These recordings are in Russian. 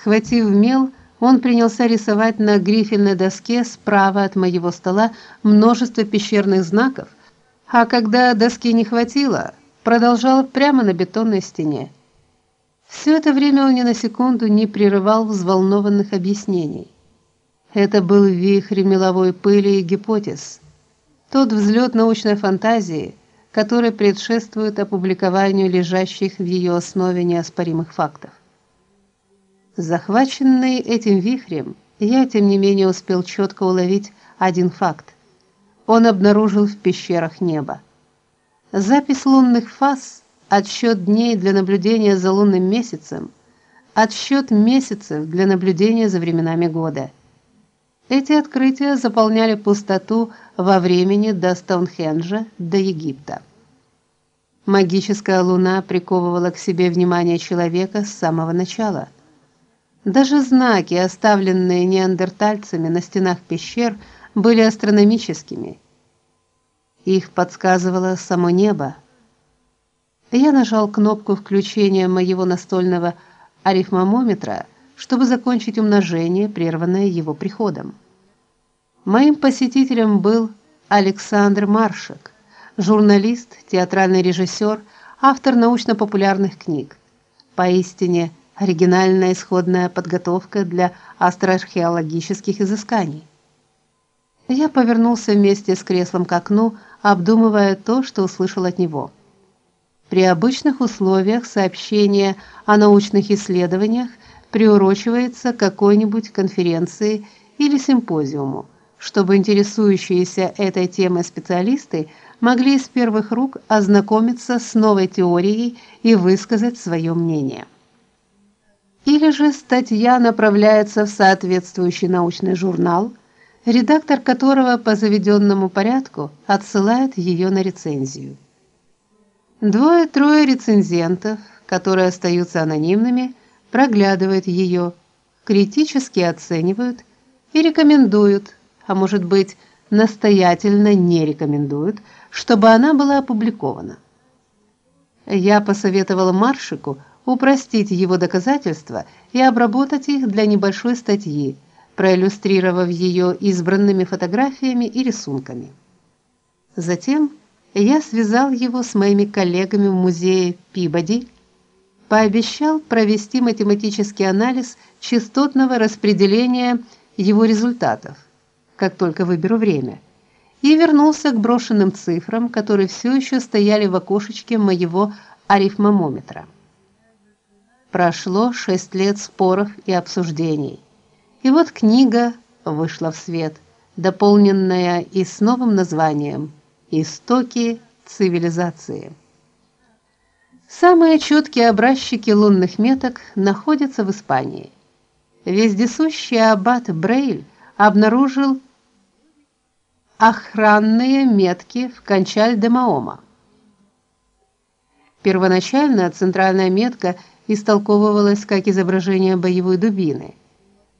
Схватив мел, он принялся рисовать на грифельной доске справа от моего стола множество пещерных знаков, а когда доски не хватило, продолжал прямо на бетонной стене. Все это время он ни на секунду не прерывал взволнованных объяснений. Это был вихрь меловой пыли и гипотез. Тот взлет научной фантазии, который предшествует опубликованию лежащих в ее основе неоспоримых фактов. Захваченный этим вихрем, я тем не менее успел четко уловить один факт. Он обнаружил в пещерах небо. Запись лунных фаз, отсчет дней для наблюдения за лунным месяцем, отсчет месяцев для наблюдения за временами года. Эти открытия заполняли пустоту во времени до Стоунхенджа, до Египта. Магическая луна приковывала к себе внимание человека с самого начала – даже знаки, оставленные неандертальцами на стенах пещер, были астрономическими. Их подсказывало само небо. Я нажал кнопку включения моего настольного арифмометра, чтобы закончить умножение, прерванное его приходом. Моим посетителем был Александр Маршек, журналист, театральный режиссер, автор научно-популярных книг. Поистине оригинальная исходная подготовка для астроархеологических изысканий. Я повернулся вместе с креслом к окну, обдумывая то, что услышал от него. При обычных условиях сообщение о научных исследованиях приурочивается к какой-нибудь конференции или симпозиуму, чтобы интересующиеся этой темой специалисты могли из первых рук ознакомиться с новой теорией и высказать свое мнение. Или же статья направляется в соответствующий научный журнал, редактор которого по заведенному порядку отсылает ее на рецензию. Двое-трое рецензентов, которые остаются анонимными, проглядывают ее, критически оценивают и рекомендуют, а может быть, настоятельно не рекомендуют, чтобы она была опубликована. Я посоветовал Маршику упростить его доказательства и обработать их для небольшой статьи, проиллюстрировав ее избранными фотографиями и рисунками. Затем я связал его с моими коллегами в музее Пибоди, пообещал провести математический анализ частотного распределения его результатов, как только выберу время. И вернулся к брошенным цифрам, которые все еще стояли в окошечке моего арифмометра. Прошло шесть лет споров и обсуждений. И вот книга вышла в свет, дополненная и с новым названием Истоки цивилизации. Самые четкие образчики лунных меток находятся в Испании. Вездесущий аббат Брейль обнаружил охранные метки в Кончаль-де-Маома. Первоначально центральная метка истолковывалось как изображение боевой дубины,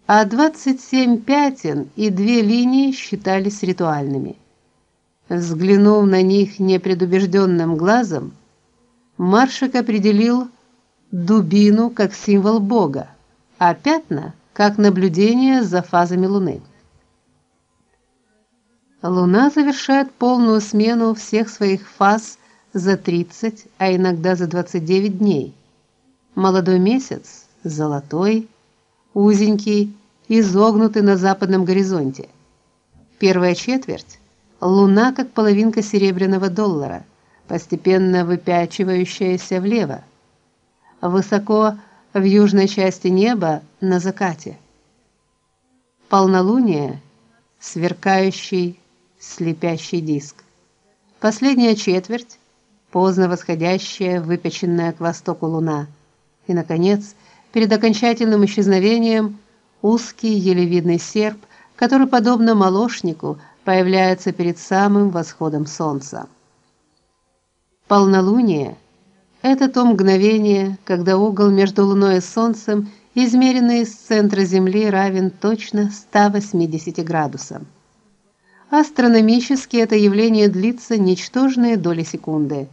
а 27 пятен и две линии считались ритуальными. Взглянув на них непредубежденным глазом, Маршак определил дубину как символ бога, а пятна как наблюдение за фазами луны. Луна завершает полную смену всех своих фаз за 30, а иногда за 29 дней. Молодой месяц, золотой, узенький, изогнутый на западном горизонте. Первая четверть луна как половинка серебряного доллара, постепенно выпячивающаяся влево. Высоко в южной части неба на закате. Полнолуние сверкающий слепящий диск. Последняя четверть поздно восходящая, выпеченная к востоку луна и наконец, перед окончательным исчезновением узкий елевидный серп, который подобно молочнику появляется перед самым восходом солнца. Полнолуние это то мгновение, когда угол между луной и солнцем, измеренный с центра Земли, равен точно 180 градусам. Астрономически это явление длится ничтожные доли секунды.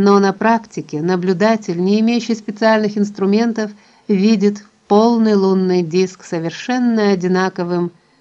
Но на практике наблюдатель, не имеющий специальных инструментов, видит полный лунный диск совершенно одинаковым